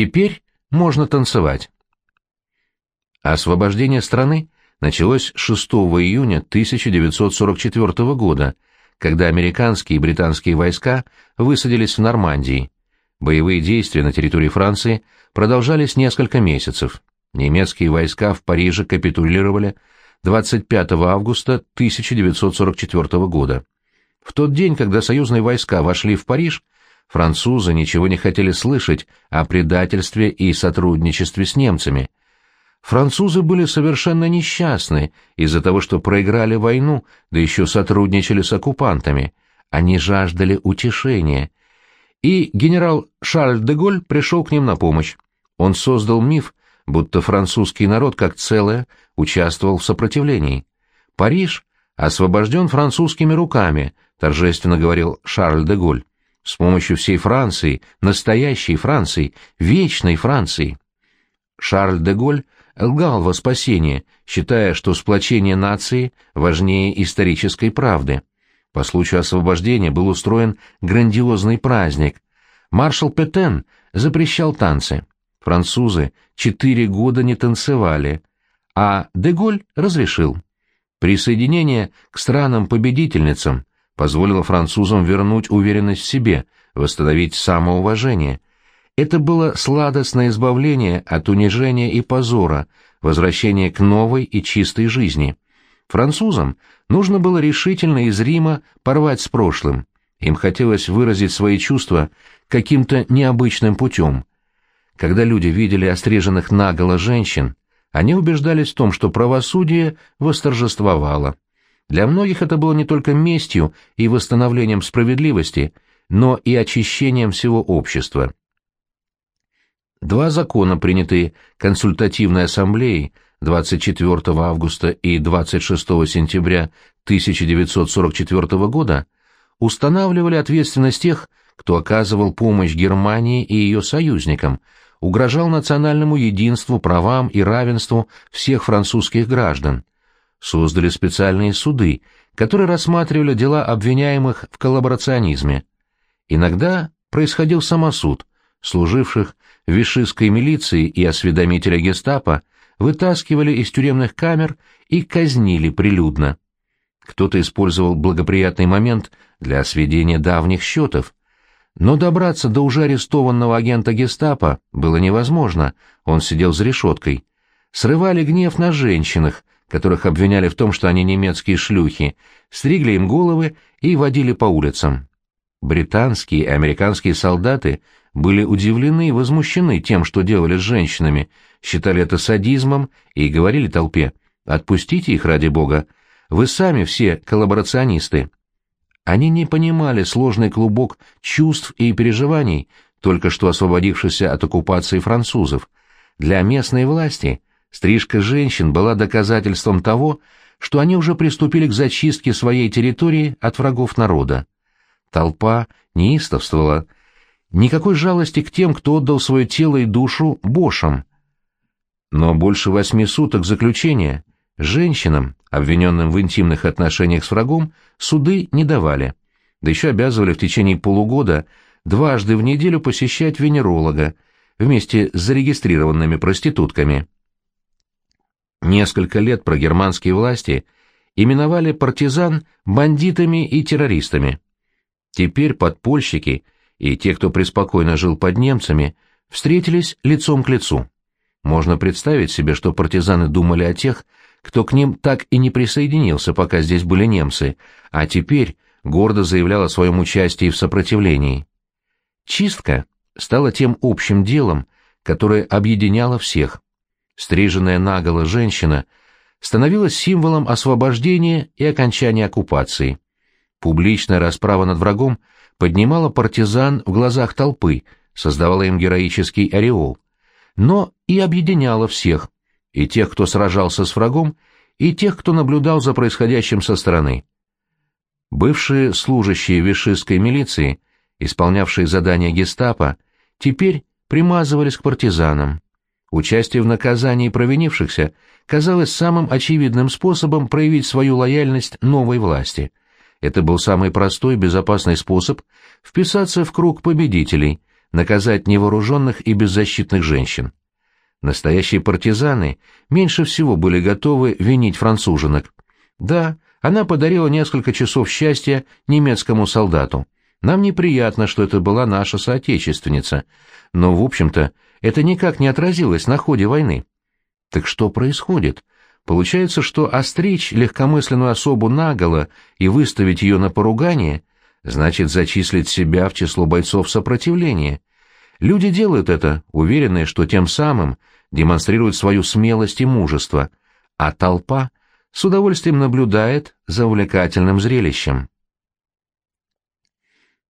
Теперь можно танцевать. Освобождение страны началось 6 июня 1944 года, когда американские и британские войска высадились в Нормандии. Боевые действия на территории Франции продолжались несколько месяцев. Немецкие войска в Париже капитулировали 25 августа 1944 года. В тот день, когда союзные войска вошли в Париж, французы ничего не хотели слышать о предательстве и сотрудничестве с немцами. Французы были совершенно несчастны из-за того, что проиграли войну, да еще сотрудничали с оккупантами. Они жаждали утешения. И генерал Шарль де Голь пришел к ним на помощь. Он создал миф, будто французский народ как целое участвовал в сопротивлении. Париж освобожден французскими руками, торжественно говорил Шарль де Голь, с помощью всей Франции, настоящей Франции, вечной Франции. Шарль де Голь лгал во спасение, считая, что сплочение нации важнее исторической правды. По случаю освобождения был устроен грандиозный праздник. Маршал Петен запрещал танцы. Французы четыре года не танцевали, а Деголь разрешил. Присоединение к странам-победительницам позволило французам вернуть уверенность в себе, восстановить самоуважение. Это было сладостное избавление от унижения и позора, возвращение к новой и чистой жизни. Французам нужно было решительно и зримо порвать с прошлым. Им хотелось выразить свои чувства каким-то необычным путем. Когда люди видели остриженных наголо женщин, они убеждались в том, что правосудие восторжествовало. Для многих это было не только местью и восстановлением справедливости, но и очищением всего общества. Два закона, принятые Консультативной ассамблеей 24 августа и 26 сентября 1944 года, устанавливали ответственность тех, кто оказывал помощь Германии и ее союзникам, угрожал национальному единству, правам и равенству всех французских граждан. Создали специальные суды, которые рассматривали дела обвиняемых в коллаборационизме. Иногда происходил самосуд, служивших вишистской милиции и осведомителя гестапо вытаскивали из тюремных камер и казнили прилюдно. Кто-то использовал благоприятный момент для сведения давних счетов, но добраться до уже арестованного агента гестапо было невозможно, он сидел за решеткой. Срывали гнев на женщинах, которых обвиняли в том, что они немецкие шлюхи, стригли им головы и водили по улицам. Британские и американские солдаты были удивлены и возмущены тем, что делали с женщинами, считали это садизмом и говорили толпе «Отпустите их ради бога, вы сами все коллаборационисты». Они не понимали сложный клубок чувств и переживаний, только что освободившихся от оккупации французов. Для местной власти стрижка женщин была доказательством того, что они уже приступили к зачистке своей территории от врагов народа. Толпа неистовствовала. Никакой жалости к тем, кто отдал свое тело и душу бошам. Но больше восьми суток заключения женщинам, обвиненным в интимных отношениях с врагом, суды не давали, да еще обязывали в течение полугода дважды в неделю посещать венеролога вместе с зарегистрированными проститутками. Несколько лет прогерманские власти именовали партизан бандитами и террористами. Теперь подпольщики и те, кто преспокойно жил под немцами, встретились лицом к лицу. Можно представить себе, что партизаны думали о тех, кто к ним так и не присоединился, пока здесь были немцы, а теперь гордо заявлял о своем участии в сопротивлении. Чистка стала тем общим делом, которое объединяло всех. Стриженная наголо женщина становилась символом освобождения и окончания оккупации. Публичная расправа над врагом поднимала партизан в глазах толпы, создавала им героический ореол, но и объединяла всех, и тех, кто сражался с врагом, и тех, кто наблюдал за происходящим со стороны. Бывшие служащие вишистской милиции, исполнявшие задания гестапо, теперь примазывались к партизанам. Участие в наказании провинившихся казалось самым очевидным способом проявить свою лояльность новой власти. Это был самый простой безопасный способ вписаться в круг победителей, наказать невооруженных и беззащитных женщин. Настоящие партизаны меньше всего были готовы винить француженок. Да, она подарила несколько часов счастья немецкому солдату. Нам неприятно, что это была наша соотечественница, но, в общем-то, это никак не отразилось на ходе войны. Так что происходит? Получается, что остричь легкомысленную особу наголо и выставить ее на поругание значит зачислить себя в число бойцов сопротивления. Люди делают это, уверенные, что тем самым демонстрируют свою смелость и мужество, а толпа с удовольствием наблюдает за увлекательным зрелищем.